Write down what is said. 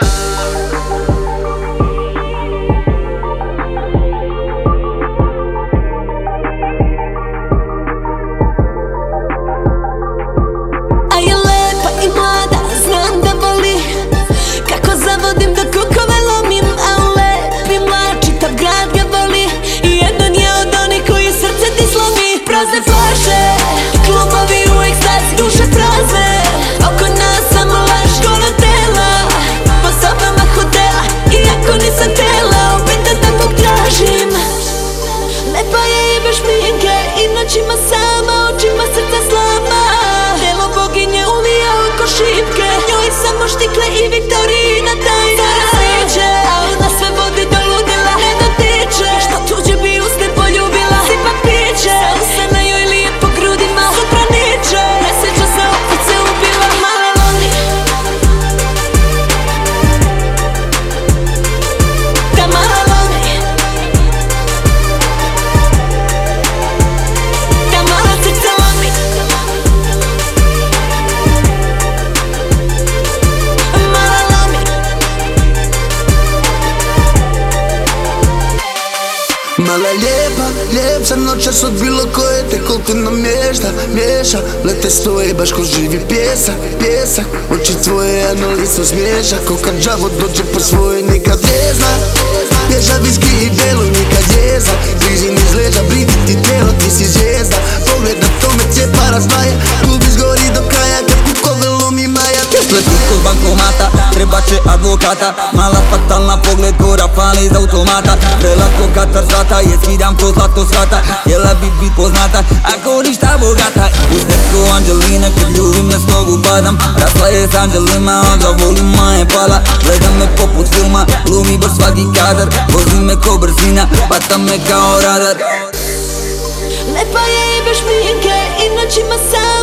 Oh, lepa je jebeš mi jemke In noćima sama, očima srca Mala lijepa, ljepša noćas od bilo koje Te namješta, miješa Lete stoje baš ko živi pjesak, pjesak. Oči tvoje, ano listo smiješa Ko kad džavo dođe po svoje nikad ne zna. Bježa viski i belo nikad će advokata. Mala fatalna pogled gora fali iz automata. Prelako katar zlata, je skidam to zlato svata Htjela bi bit poznata, ako ništa bogata. Uz neko Anđeline, kad ljubim me s nogu padam Rasla je s Anđelima, onda volim je pala. Gledam me poput filma, glumi baš svaki kadar. Vozi me ko brzina, pata me kao radar. Lepa je i bez šminke i noćima sama